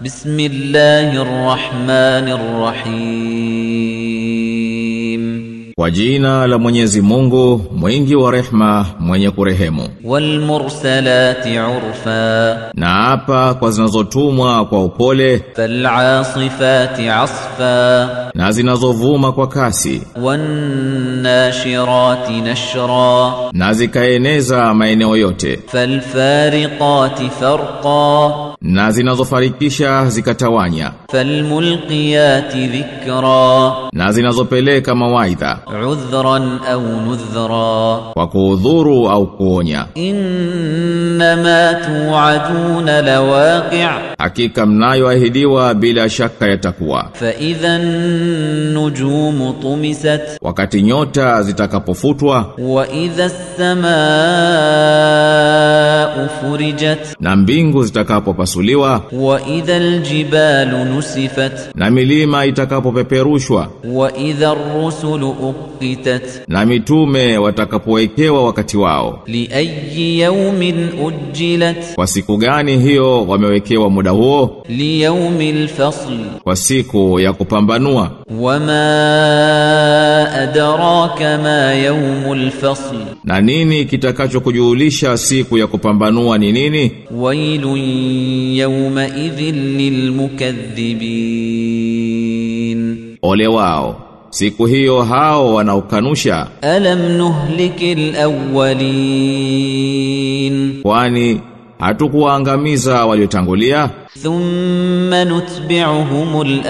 بسم الله الرحمن الرحيم Kwa jina la Mwenyezi Mungu, mwingi wa rehma, mwenye kurehemu. والمرسلات عرفا Na hapa kwa zinazotumwa kwa upole فالعاصفات عصفا na zinazovuma kwa kasi والناشرات نشرا na zikaeneza maeneo yote فالفارقات فرقا na zinazofarikisha zikatawanya. Falmulqiyati dhikra. Na zinazopeleka mawaidha. Udhran au nudhra. Kwa kuudhuru au kuonya. Inma tuadun lawaqi' hakika mnayoahidiwa bila shaka yatakuwa. Fa idhan nujumu tumisat, wakati nyota zitakapofutwa. Wa idha samaa furijat, na mbingu zitakapopasuliwa. Wa idha aljibalu nusifat, na milima itakapopeperushwa. Wa idha rusulu uqitat, na mitume watakapowekewa wakati wao. Li ayyi yawmin ujilat, kwa siku gani hiyo wamewekewa muda muda huo? Li yaumil fasl kwa siku ya kupambanua. Wama adraka ma yaumul fasl na nini kitakachokujulisha siku ya kupambanua ni nini? Wailun yauma idhin lilmukaththibin ole wao siku hiyo hao wanaukanusha alam nuhlikil awwalin. Kwani hatukuangamiza waliotangulia. Thumma nutbi'uhumul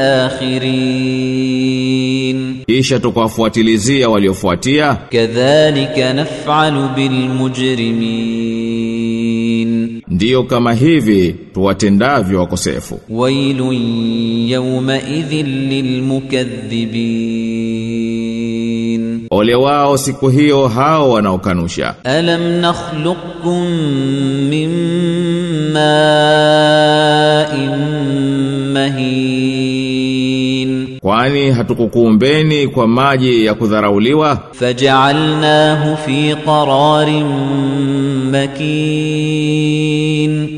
akhirin. Kisha tukawafuatilizia waliofuatia. Kadhalika naf'alu bil mujrimin. Ndiyo kama hivi tuwatendavyo wakosefu. Wailun yawma idhil lil mukaththibin ole wao siku hiyo hao wanaokanusha. Alam nakhluqukum mimma ma'in mahin. Kwani hatukukuumbeni kwa maji ya kudharauliwa? Faj'alnahu fi qararin makin.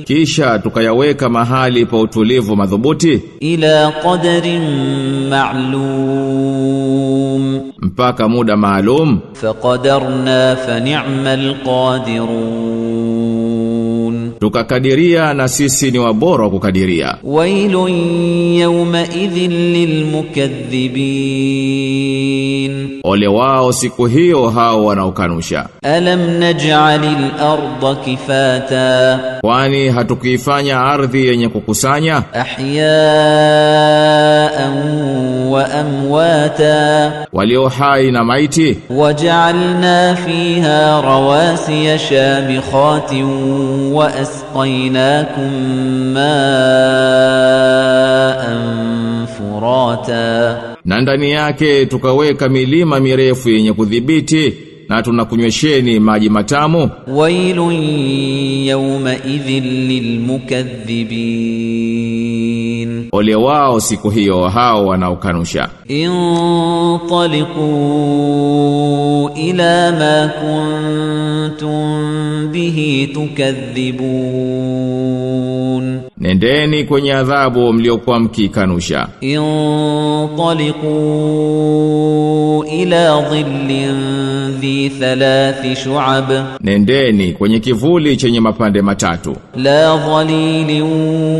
Kisha tukayaweka mahali pa utulivu madhubuti? Ila qadarin ma'lum mpaka muda maalum. Faqadarna fa ni'mal qadirun. Tukakadiria na sisi ni wabora kukadiria. Wailun yawma idhin lilmukaththibin ole wao siku hiyo hao wanaokanusha. Alam naj'alil arda kifata. Kwani hatukuifanya ardhi yenye kukusanya? Ahyaan wa amwata. Walio hai na maiti? Wajaalna fiha rawasi shamikhatin Wa asqainakum maan furata. Na ndani yake tukaweka milima mirefu yenye kudhibiti na tunakunywesheni maji matamu. wailu yawma idhil lilmukaththibin, ole wao siku hiyo hao wanaokanusha. Intaliqu ila ma kuntum bihi tukaththibun nendeni kwenye adhabu mliokuwa mkikanusha. Intaliqu ila dhillin ذي ثلاث شعب nendeni kwenye kivuli chenye mapande matatu لا ظليل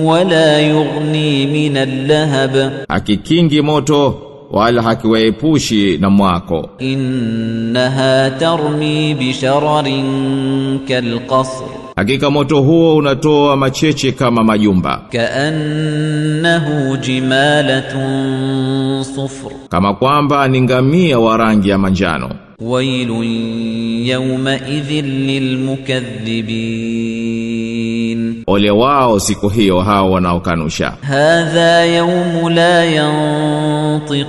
ولا يغني من اللهب hakikingi moto wala hakiwaepushi na mwako. Innaha tarmi bi shararin kalqasr. Hakika moto huo unatoa macheche kama majumba. Kaannahu jimalatun sufr. Kama kwamba ni ngamia wa rangi ya manjano. Wailun yawma idhil lilmukaththibin Ole wao siku hiyo hao wanaokanusha. Hadha yawm la yantiqun,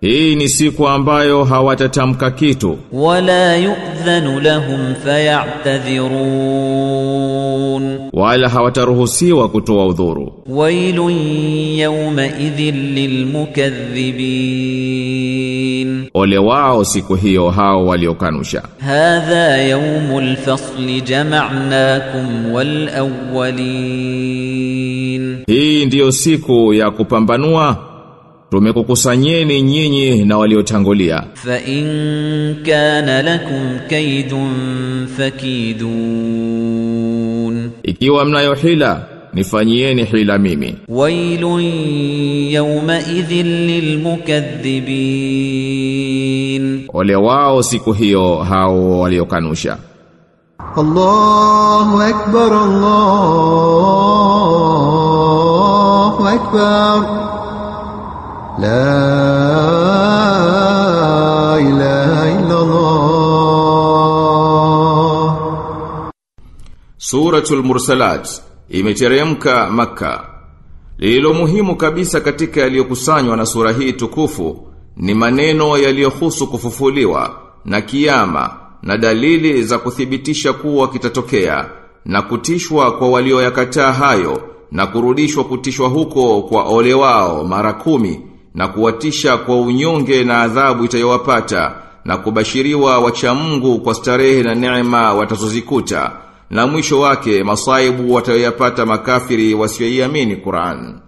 hii ni siku ambayo hawatatamka kitu. Wala yu'dhanu lahum fayatadhirun, wala hawataruhusiwa kutoa udhuru. Wailun yawma idhil lilmukaththibin ole wao siku hiyo hao waliokanusha. Hadha yawmul fasli jama'nakum wal awwalin. Hii ndiyo siku ya kupambanua tumekukusanyeni nyinyi na waliotangulia. Fa in kana lakum kaidun fakidun. Ikiwa mnayo hila nifanyieni hila mimi. Wailun yawma idhil lilmukaththibin. Ole wao siku hiyo hao waliokanusha. Allahu akbar Allahu akbar. La Suratul Mursalat imeteremka maka. Lilo muhimu kabisa katika yaliyokusanywa na sura hii tukufu ni maneno yaliyohusu kufufuliwa na kiyama na dalili za kuthibitisha kuwa kitatokea na kutishwa kwa walioyakataa hayo na kurudishwa kutishwa huko kwa ole wao mara kumi na kuwatisha kwa unyonge na adhabu itayowapata na kubashiriwa wacha Mungu kwa starehe na neema watazozikuta na mwisho wake masaibu watayapata makafiri wasioiamini Qur'an.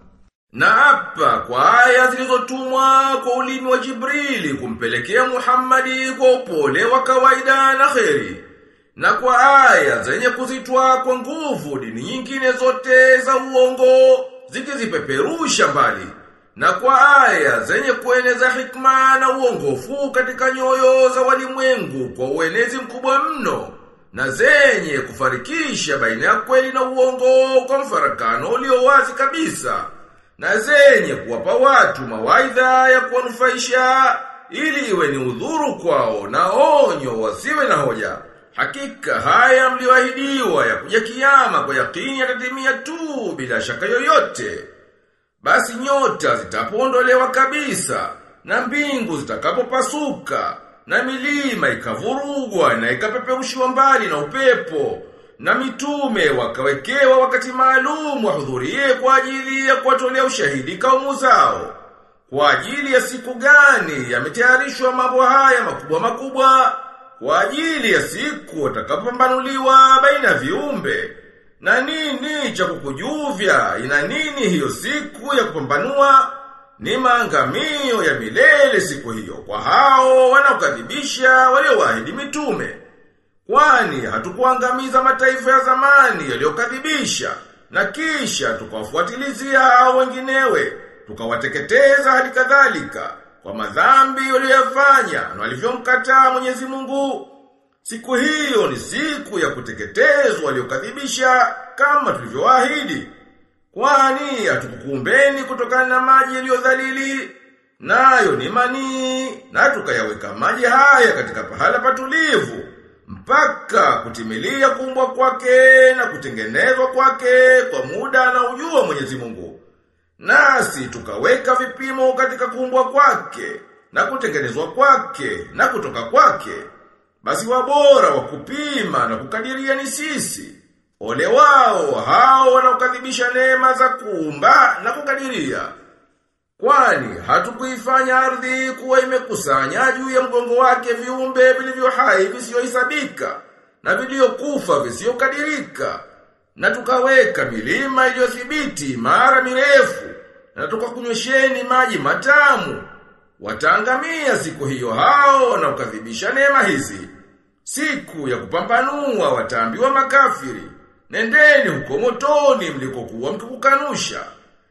Na hapa kwa aya zilizotumwa kwa ulimi wa Jibrili kumpelekea Muhammadi kwa upole wa kawaida na kheri. Na kwa aya zenye kuzitwa kwa nguvu dini nyingine zote za uongo zikizipeperusha mbali. Na kwa aya zenye kueneza hikma na uongofu katika nyoyo za walimwengu kwa uenezi mkubwa mno na zenye kufarikisha baina ya kweli na uongo kwa mfarakano ulio wazi kabisa na zenye kuwapa watu mawaidha ya kuwanufaisha ili iwe ni udhuru kwao na onyo wasiwe na hoja. Hakika haya mlioahidiwa ya kuja kiama kwa yakini yatatimia tu bila shaka yoyote. Basi nyota zitapoondolewa kabisa na mbingu zitakapopasuka na milima ikavurugwa na ikapeperushiwa mbali na upepo na mitume wakawekewa wakati maalum wahudhurie kwa ajili ya kuwatolea ushahidi kaumu zao. Kwa ajili ya siku gani yametayarishwa mambo haya makubwa makubwa? Kwa ajili ya siku watakapopambanuliwa baina ya viumbe. Na nini cha kukujuvya? Ina nini hiyo siku ya kupambanua? Ni maangamio ya milele siku hiyo kwa hao wanaokadhibisha waliowaahidi mitume. Kwani hatukuangamiza mataifa ya zamani yaliyokadhibisha na kisha tukawafuatilizia hao wenginewe, tukawateketeza hadi kadhalika kwa madhambi waliyofanya na walivyomkataa Mwenyezi Mungu. Siku hiyo ni siku ya kuteketezwa waliokadhibisha kama tulivyowaahidi. Kwani hatukukumbeni kutokana na maji yaliyo dhalili nayo ni manii na tukayaweka maji haya katika pahala patulivu mpaka kutimilia kumbwa kwake na kutengenezwa kwake kwa muda na ujua Mwenyezi Mungu. Nasi tukaweka vipimo katika kumbwa kwake na kutengenezwa kwake na kutoka kwake. Basi wabora wa kupima na kukadiria ni sisi. Ole wao hao wanaokadhibisha neema za kuumba na kukadiria. Kwani hatukuifanya ardhi kuwa imekusanya juu ya mgongo wake viumbe vilivyo hai visiyohesabika na vilivyokufa visiyokadirika. na tukaweka milima iliyothibiti mara mirefu na tukakunywesheni maji matamu wataangamia siku hiyo hao wanaokadhibisha neema hizi siku ya kupambanua wataambiwa makafiri nendeni huko motoni mlikokuwa mkikukanusha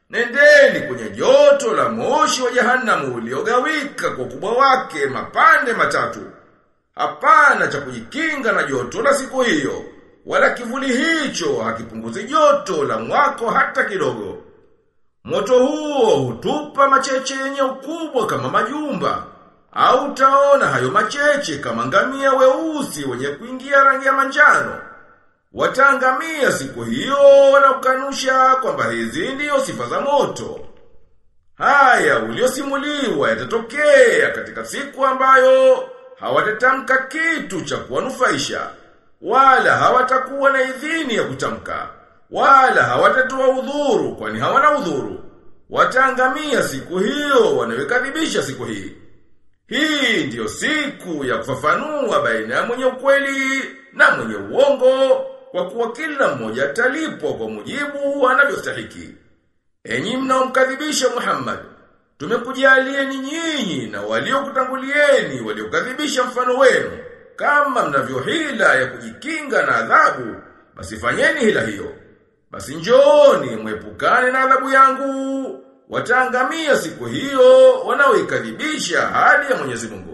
Nendeni kwenye joto la moshi wa jahanamu uliogawika kwa ukubwa wake mapande matatu. Hapana cha kujikinga na joto la siku hiyo, wala kivuli hicho hakipunguzi joto la mwako hata kidogo. Moto huo hutupa macheche yenye ukubwa kama majumba, au taona hayo macheche kama ngamia weusi wenye kuingia rangi ya manjano. Wataangamia siku hiyo wanaokanusha kwamba hizi ndiyo sifa za moto. Haya uliosimuliwa yatatokea katika siku ambayo hawatatamka kitu cha kuwanufaisha, wala hawatakuwa na idhini ya kutamka, wala hawatatoa udhuru kwani hawana udhuru. Wataangamia siku hiyo wanayokadhibisha siku hii. Hii ndiyo siku ya kufafanua baina ya mwenye ukweli na mwenye uongo kwa kuwa kila mmoja atalipwa kwa mujibu anavyostahiki. Enyi mnaomkadhibisha Muhammad, tumekujalieni nyinyi na waliokutangulieni waliokadhibisha mfano wenu. Kama mnavyo hila ya kujikinga na adhabu, basi fanyeni hila hiyo. Basi njooni mwepukane na adhabu yangu. Wataangamia siku hiyo wanaoikadhibisha hali ya Mwenyezi Mungu.